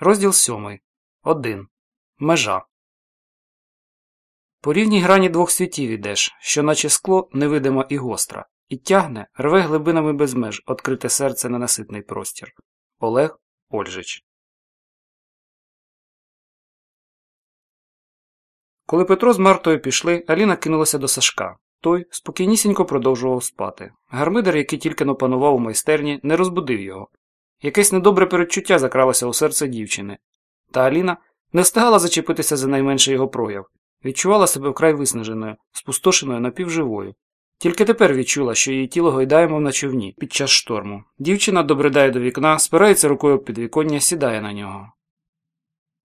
Розділ сьомий. Один. Межа. По рівній грані двох світів ідеш, що наче скло невидима і гостра, і тягне, рве глибинами без меж відкрите серце на наситний простір. Олег Ольжич. Коли Петро з Мартою пішли, Аліна кинулася до Сашка. Той спокійнісінько продовжував спати. Гармидер, який тільки но панував у майстерні, не розбудив його. Якесь недобре передчуття закралося у серце дівчини. Та Аліна не встигала зачепитися за найменший його прояв, відчувала себе вкрай виснаженою, спустошеною напівживою. Тільки тепер відчула, що її тіло гойдає, мов на човні, під час шторму. Дівчина добридає до вікна, спирається рукою об підвіконня, сідає на нього.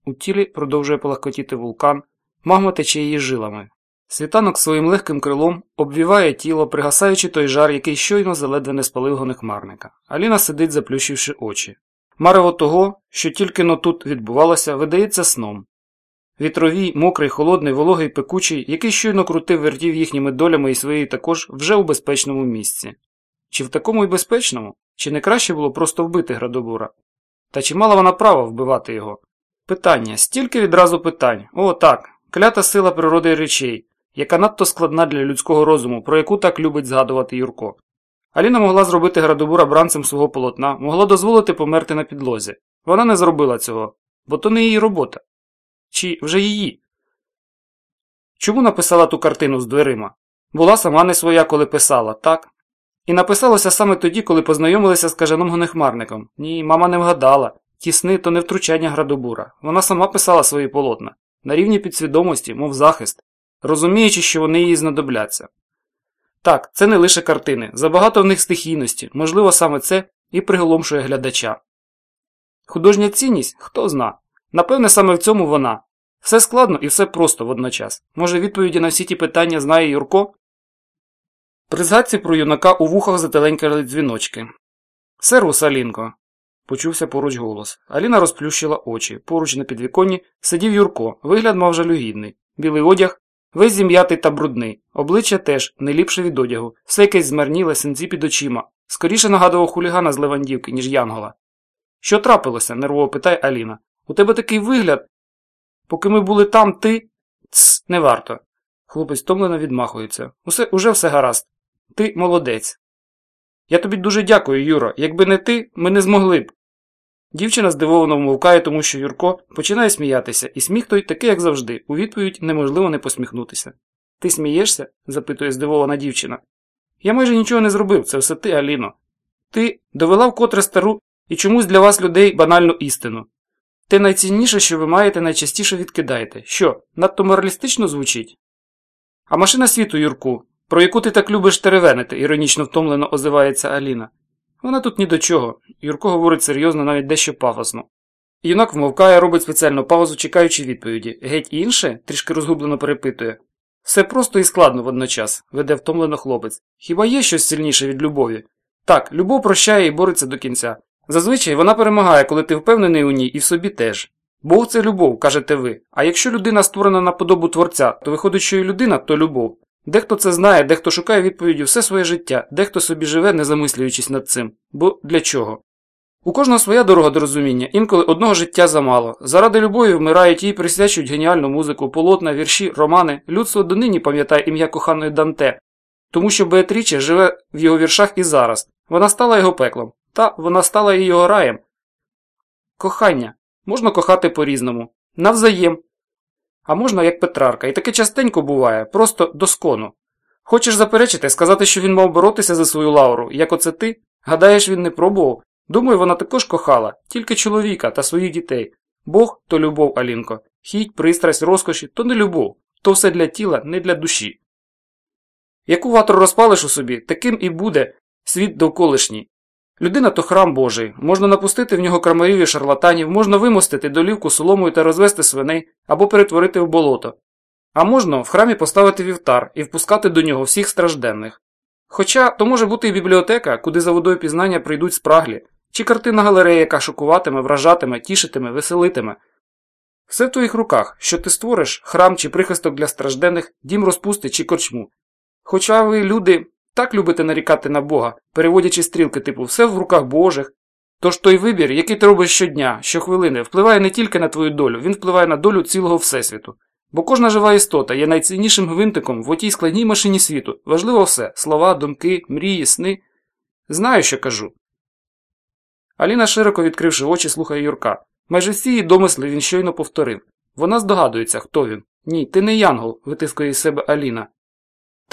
У тілі продовжує полагкотіти вулкан, магма тече її жилами. Світанок своїм легким крилом обвіває тіло, пригасаючи той жар, який щойно заледве не спалив гонехмарника. Аліна сидить, заплющивши очі. Марево того, що тільки но тут відбувалося, видається сном. Вітровій, мокрий, холодний, вологий, пекучий, який щойно крутив вертів їхніми долями і своєю також вже у безпечному місці. Чи в такому й безпечному, чи не краще було просто вбити Градобура? Та чи мала вона право вбивати його? Питання, стільки відразу питань. О, так, клята сила природи речей, яка надто складна для людського розуму, про яку так любить згадувати Юрко. Аліна могла зробити Градобура бранцем свого полотна, могла дозволити померти на підлозі. Вона не зробила цього, бо то не її робота. Чи вже її? Чому написала ту картину з дверима? Була сама не своя, коли писала, так? І написалося саме тоді, коли познайомилися з кажаном гонехмарником. Ні, мама не вгадала. Ті сни то не втручання Градобура. Вона сама писала свої полотна, на рівні підсвідомості, мов захист, розуміючи, що вони їй знадобляться. Так, це не лише картини, забагато в них стихійності, можливо, саме це і приголомшує глядача. Художня цінність хто зна. Напевне, саме в цьому вона. Все складно і все просто водночас. Може, відповіді на всі ті питання знає Юрко? При згадці про юнака у вухах зателенькали дзвіночки. Сервус, Алінко. почувся поруч голос. Аліна розплющила очі. Поруч на підвіконні сидів Юрко, вигляд мав жалюгідний, білий одяг, весь зім'ятий та брудний, обличчя теж не ліпше від одягу, все якесь змарніле, синці під очима. Скоріше нагадував хулігана з Левандівки, ніж Янгола. Що трапилося? нервово питає Аліна. У тебе такий вигляд. Поки ми були там, ти. Тсс, не варто. Хлопець томлено відмахується. Усе, Уже все гаразд. Ти молодець. Я тобі дуже дякую, Юро. Якби не ти, ми не змогли б. Дівчина здивовано вмовкає, тому що Юрко починає сміятися, і сміх той такий, як завжди, у відповідь неможливо не посміхнутися. Ти смієшся? запитує здивована дівчина. Я майже нічого не зробив, це все ти, Аліно. Ти довела вкотре стару і чомусь для вас людей банальну істину. Те найцінніше, що ви маєте, найчастіше відкидаєте. Що, надто моралістично звучить? А машина світу, Юрку, про яку ти так любиш теревенити, іронічно втомлено озивається Аліна. Вона тут ні до чого. Юрко говорить серйозно, навіть дещо пафосно. Юнак вмовкає, робить спеціальну паузу, чекаючи відповіді. Геть інше, трішки розгублено перепитує. Все просто і складно водночас, веде втомлено хлопець. Хіба є щось сильніше від любові? Так, любов прощає і бореться до кінця. Зазвичай вона перемагає, коли ти впевнений у ній і в собі теж. Бог це любов, кажете ви. А якщо людина створена на подобу творця, то виходить, що і людина то любов. Дехто це знає, дехто шукає відповіді все своє життя, дехто собі живе, не замислюючись над цим. Бо для чого? У кожного своя дорога до розуміння, інколи одного життя замало. Заради любові вмирають їй присвячують геніальну музику, полотна, вірші, романи. Людство донині пам'ятає ім'я коханої Данте, тому що Беатріче живе в його віршах і зараз. Вона стала його пеклом, та вона стала і його раєм. Кохання можна кохати по-різному, навзаєм. А можна як Петрарка, і таке частенько буває, просто доскону. Хочеш заперечити, сказати, що він мав боротися за свою лауру, як оце ти? Гадаєш, він не пробував? Думаю, вона також кохала, тільки чоловіка та своїх дітей. Бог то любов, Алінко. Хіть, пристрасть, розкоші то не любов, то все для тіла, не для душі. Яку ватру розпалиш у собі, таким і буде світ довколишній. Людина то храм Божий, можна напустити в нього крамарів і шарлатанів, можна вимостити долівку соломою та розвести свиней або перетворити в болото. А можна в храмі поставити вівтар і впускати до нього всіх стражденних. Хоча то може бути і бібліотека, куди за водою пізнання прийдуть спраглі, чи картина галерея, яка шокуватиме, вражатиме, тішитиме, веселитиме. Все в твоїх руках, що ти створиш храм чи прихисток для стражденних, дім розпусти чи корчму. Хоча ви, люди, так любите нарікати на Бога, переводячи стрілки, типу все в руках Божих, Тож той вибір, який ти робиш щодня, щохвилини, впливає не тільки на твою долю, він впливає на долю цілого Всесвіту. Бо кожна жива істота є найціннішим гвинтиком в отій складній машині світу. Важливо все слова, думки, мрії, сни. Знаю, що кажу. Аліна, широко відкривши очі, слухає Юрка. Майже всі її домисли він щойно повторив. Вона здогадується, хто він. Ні, ти не янгол, витискує із себе Аліна.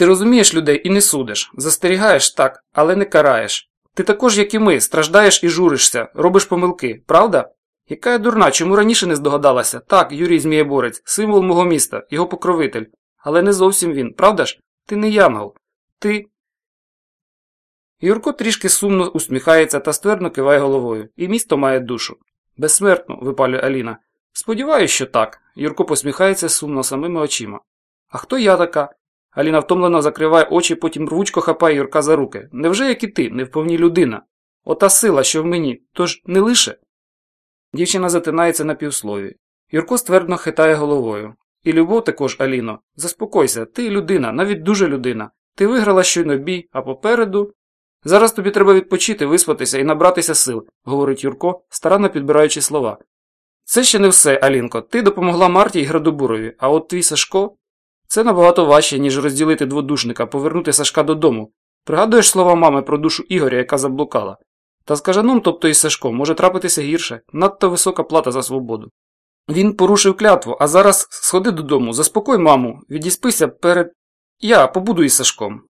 Ти розумієш людей і не судиш, застерігаєш так, але не караєш. Ти також, як і ми, страждаєш і журишся, робиш помилки, правда? Яка я дурна, чому раніше не здогадалася? Так, Юрій Змієборець, символ мого міста, його покровитель. Але не зовсім він, правда ж? Ти не янгол. Ти. Юрко трішки сумно усміхається та ствердно киває головою, і місто має душу. Безсмертно, випалює Аліна. Сподіваюсь, що так. Юрко посміхається сумно самими очима. А хто я така? Аліна втомлено закриває очі, потім рвучко хапає Юрка за руки. Невже як і ти, не вповні людина? Ота сила, що в мені, тож не лише. Дівчина затинається на півслові. Юрко ствердно хитає головою. І любов також, Аліно, заспокойся, ти людина, навіть дуже людина. Ти виграла щойно бій, а попереду. Зараз тобі треба відпочити, виспатися і набратися сил, говорить Юрко, старанно підбираючи слова. Це ще не все, Алінко. Ти допомогла Марті і Градобурові, а от твій Сашко. Це набагато важче, ніж розділити дводушника, повернути Сашка додому. Пригадуєш слова мами про душу Ігоря, яка заблукала? Та з кажаном, тобто із Сашком, може трапитися гірше, надто висока плата за свободу. Він порушив клятву, а зараз сходи додому, заспокой маму, відіспися перед. Я побуду із Сашком.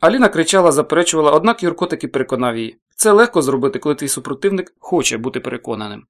Аліна кричала, заперечувала, однак Юрко таки переконав її. Це легко зробити, коли твій супротивник хоче бути переконаним.